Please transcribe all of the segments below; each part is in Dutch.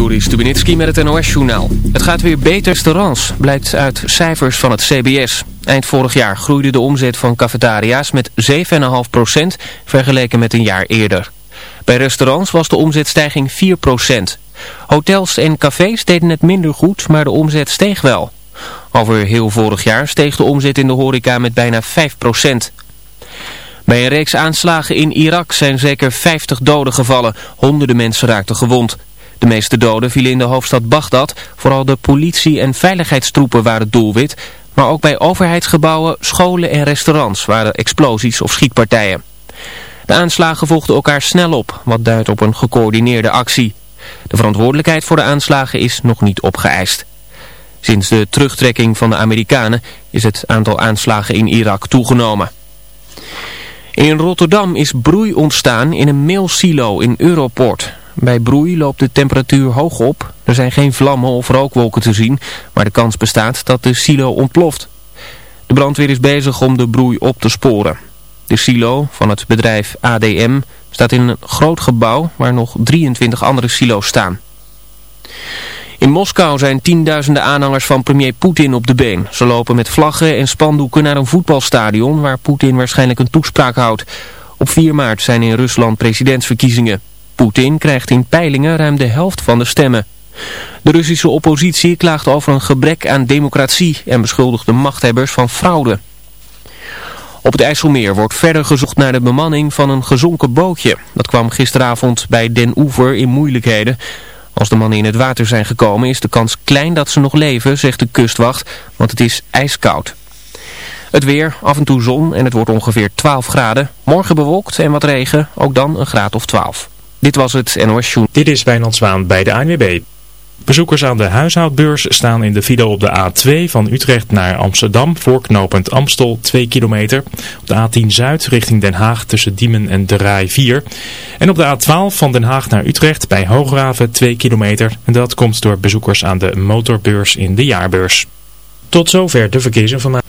Joris Stubenitski met het NOS-journaal. Het gaat weer beter restaurants, blijkt uit cijfers van het CBS. Eind vorig jaar groeide de omzet van cafetaria's met 7,5% vergeleken met een jaar eerder. Bij restaurants was de omzetstijging 4%. Hotels en cafés deden het minder goed, maar de omzet steeg wel. Over heel vorig jaar steeg de omzet in de horeca met bijna 5%. Bij een reeks aanslagen in Irak zijn zeker 50 doden gevallen. Honderden mensen raakten gewond. De meeste doden vielen in de hoofdstad Bagdad. Vooral de politie- en veiligheidstroepen waren doelwit. Maar ook bij overheidsgebouwen, scholen en restaurants waren explosies of schietpartijen. De aanslagen volgden elkaar snel op, wat duidt op een gecoördineerde actie. De verantwoordelijkheid voor de aanslagen is nog niet opgeëist. Sinds de terugtrekking van de Amerikanen is het aantal aanslagen in Irak toegenomen. In Rotterdam is broei ontstaan in een meelsilo in Europort. Bij broei loopt de temperatuur hoog op. Er zijn geen vlammen of rookwolken te zien, maar de kans bestaat dat de silo ontploft. De brandweer is bezig om de broei op te sporen. De silo van het bedrijf ADM staat in een groot gebouw waar nog 23 andere silo's staan. In Moskou zijn tienduizenden aanhangers van premier Poetin op de been. Ze lopen met vlaggen en spandoeken naar een voetbalstadion waar Poetin waarschijnlijk een toespraak houdt. Op 4 maart zijn in Rusland presidentsverkiezingen. Poetin krijgt in peilingen ruim de helft van de stemmen. De Russische oppositie klaagt over een gebrek aan democratie en beschuldigt de machthebbers van fraude. Op het IJsselmeer wordt verder gezocht naar de bemanning van een gezonken bootje. Dat kwam gisteravond bij Den Oever in moeilijkheden. Als de mannen in het water zijn gekomen is de kans klein dat ze nog leven, zegt de kustwacht, want het is ijskoud. Het weer, af en toe zon en het wordt ongeveer 12 graden. Morgen bewolkt en wat regen, ook dan een graad of 12. Dit was het NOS Show. Dit is Wijnand Zwaan bij de ANWB. Bezoekers aan de huishoudbeurs staan in de file op de A2 van Utrecht naar Amsterdam voor knooppunt Amstel 2 kilometer. Op de A10 Zuid richting Den Haag tussen Diemen en De Rai 4. En op de A12 van Den Haag naar Utrecht bij Hoograven 2 kilometer. En dat komt door bezoekers aan de motorbeurs in de jaarbeurs. Tot zover de verkeersinformatie.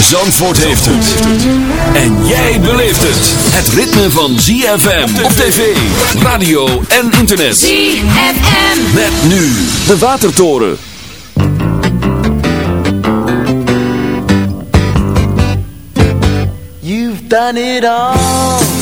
Zandvoort heeft het. En jij beleeft het. Het ritme van ZFM op tv, radio en internet. ZFM. Met nu de Watertoren. You've done it all.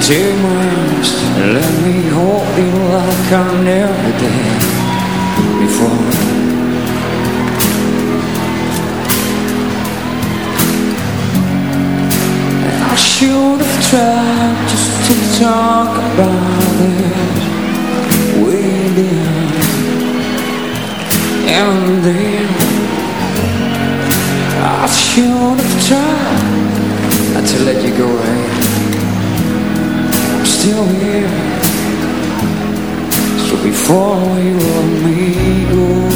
dear and let me hold you like I never did before. And I should have tried just to talk about it. We did, and then I should have tried to let you go right. So before we me go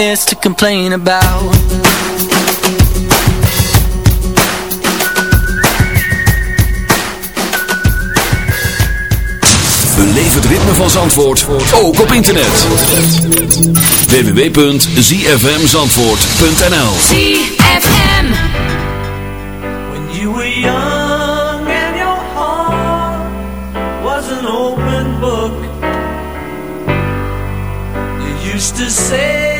there's to complain about. Beleef het ritme van Zandvoort, ook op internet. www.zfmzandvoort.nl ZFM When you were young and your heart was an open book You used to say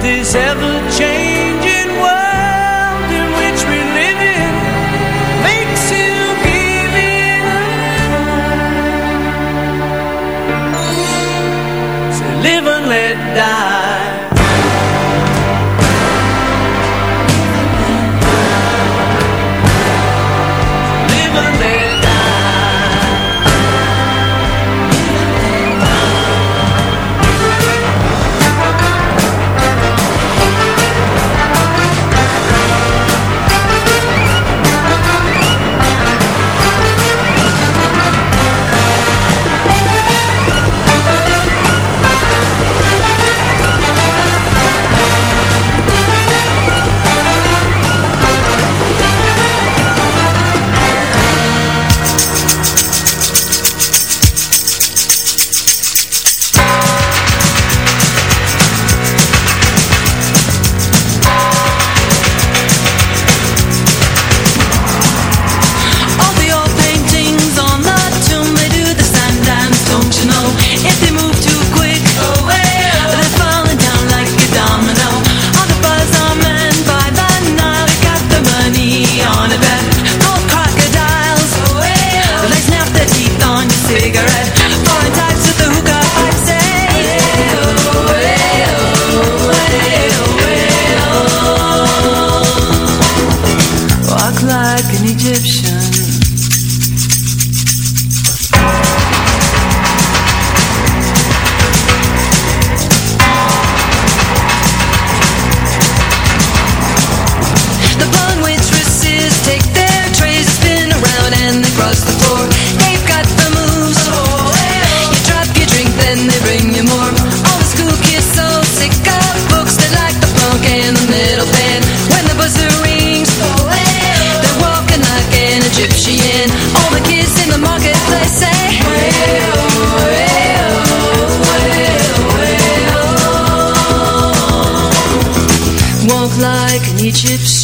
this ever-changing chips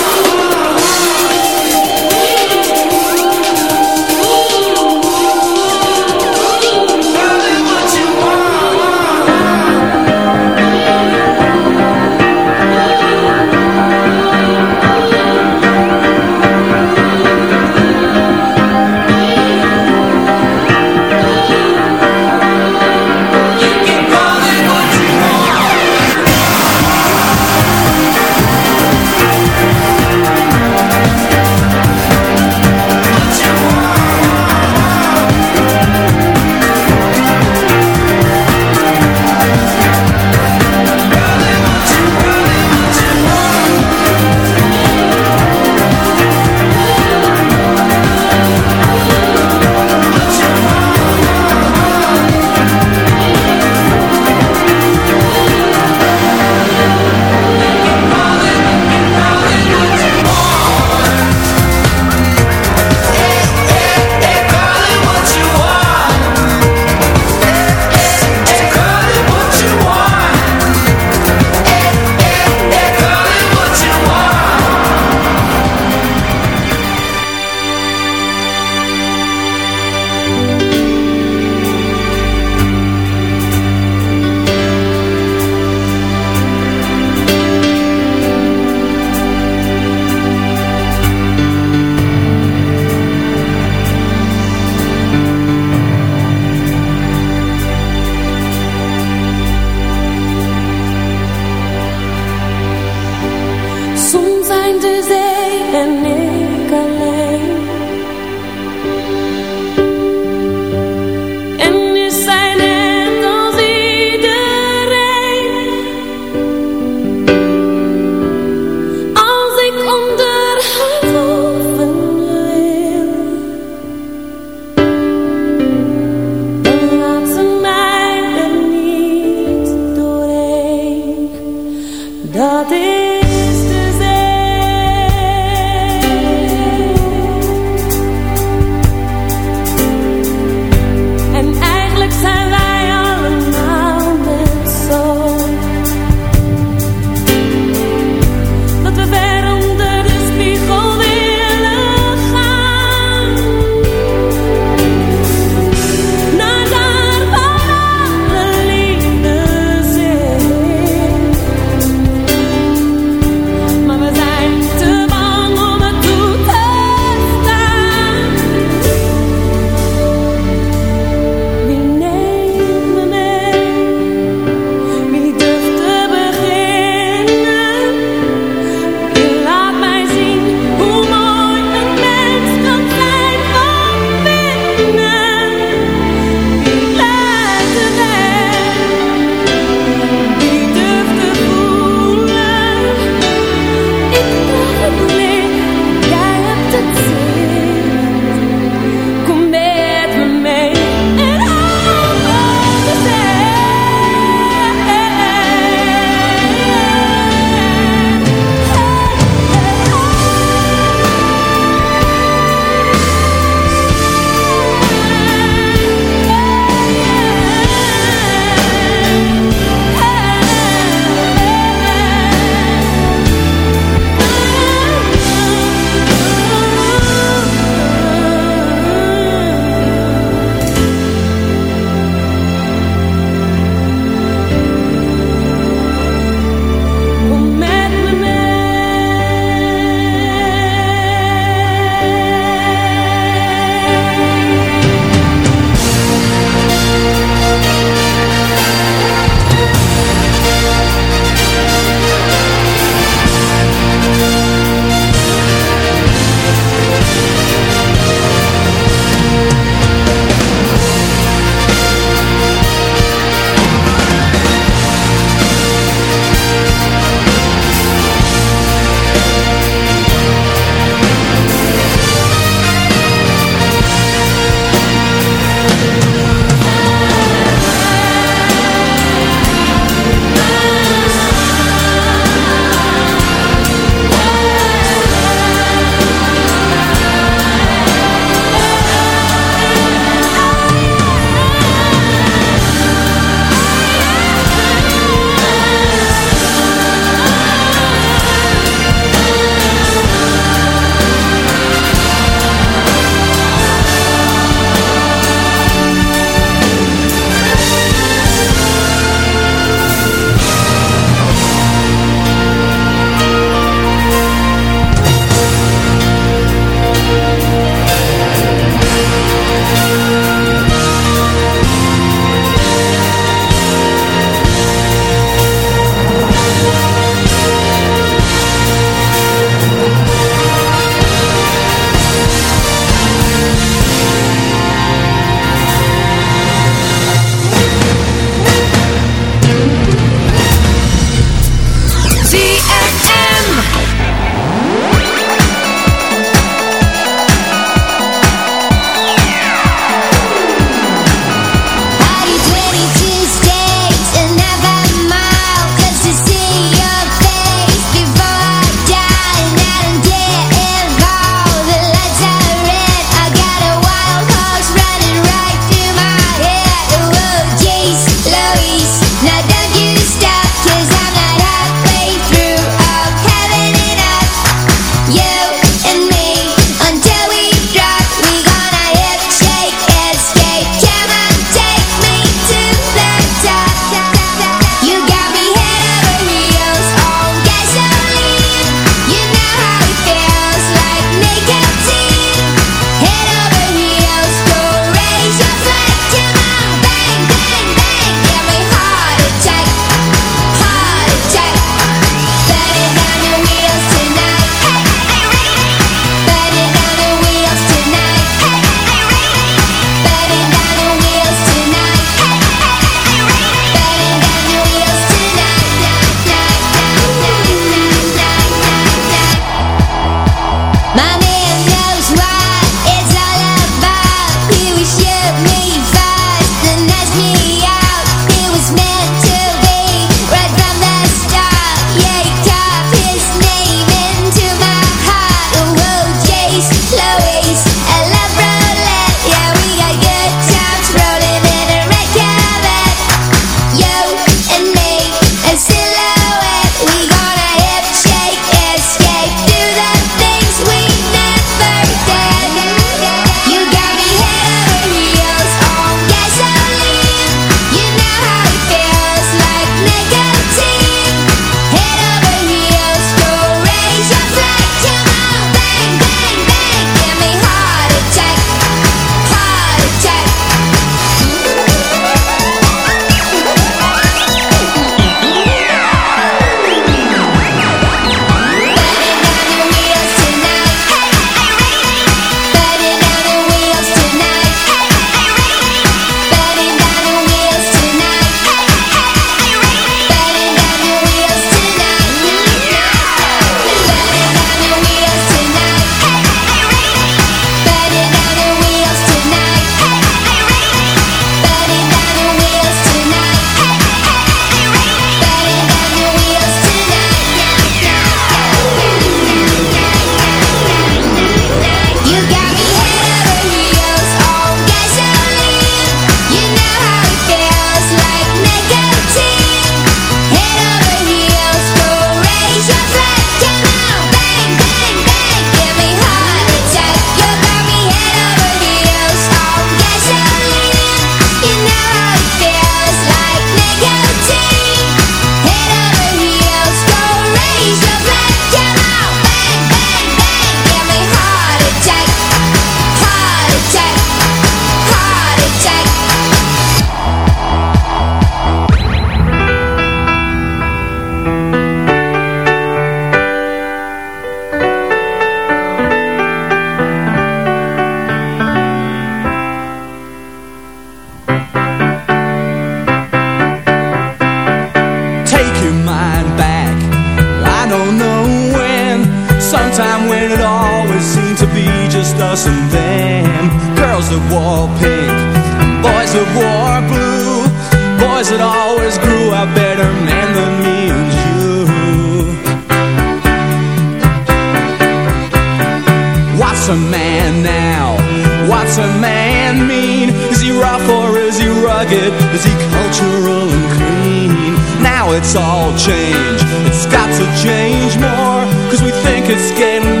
que no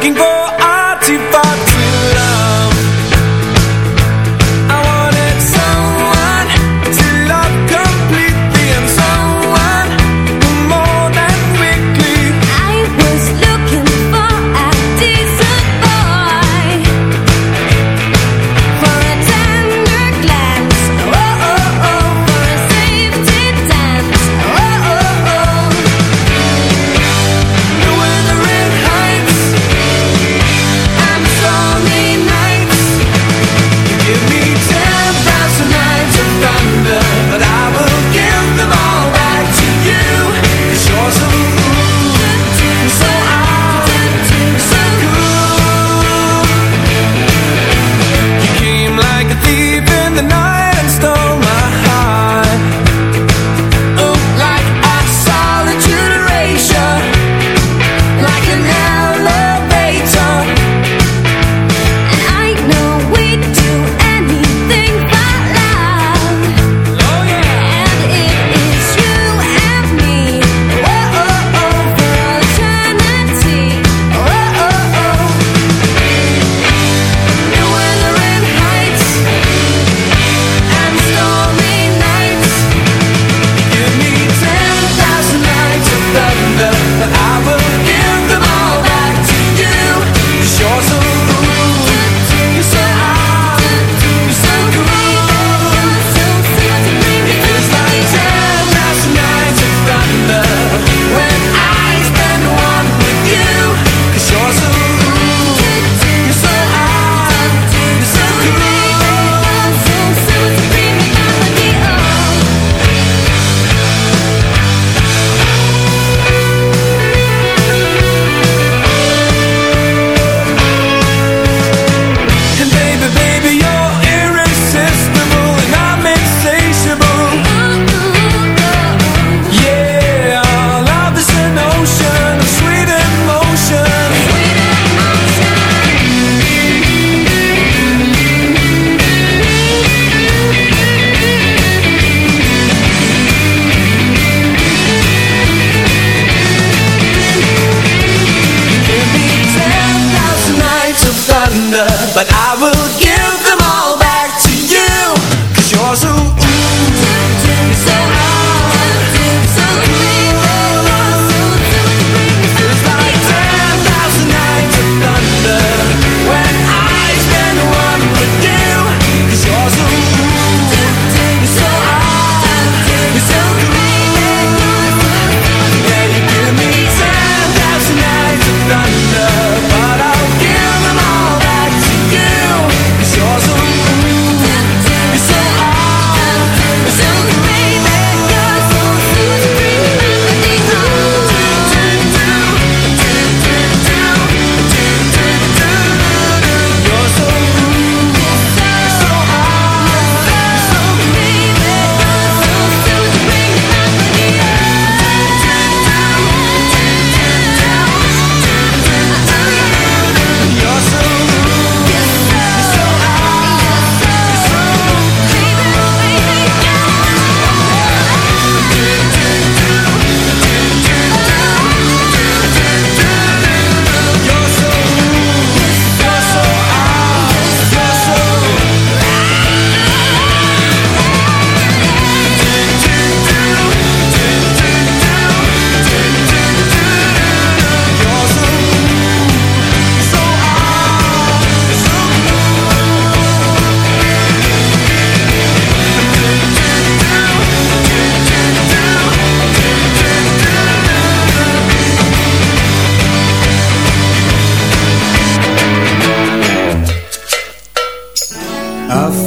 looking for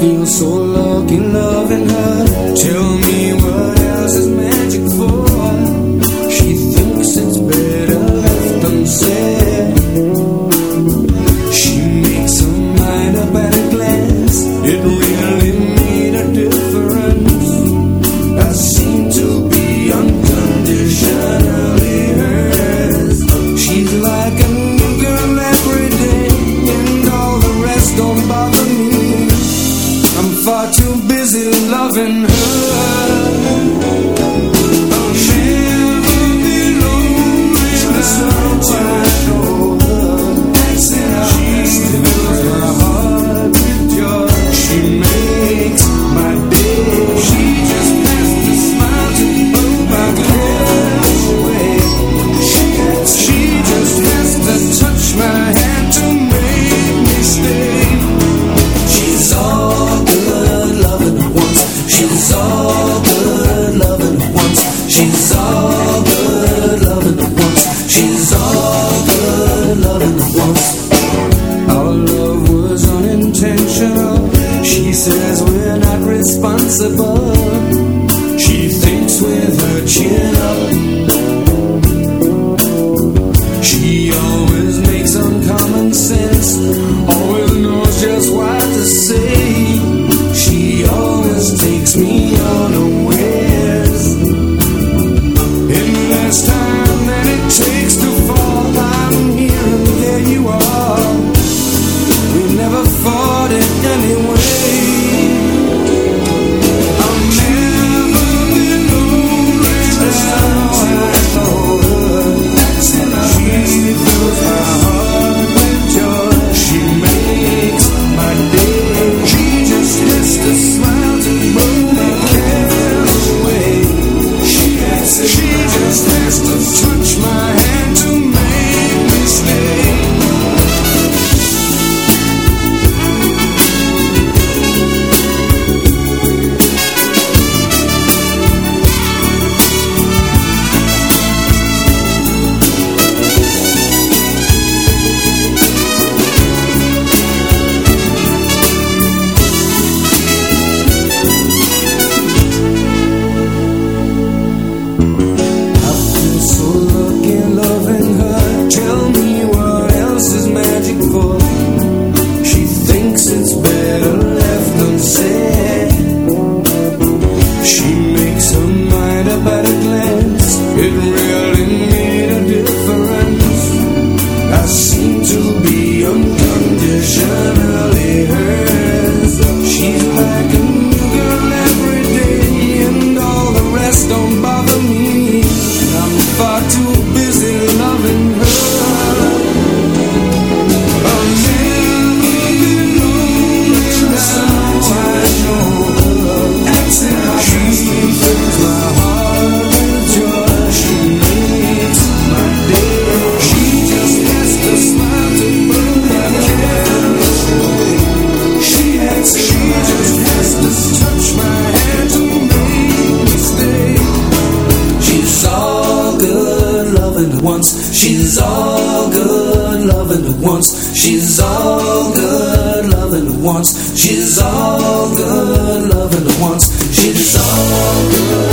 feel so lucky, love. wants. She's all good loving wants. She's all good loving wants. She's all good.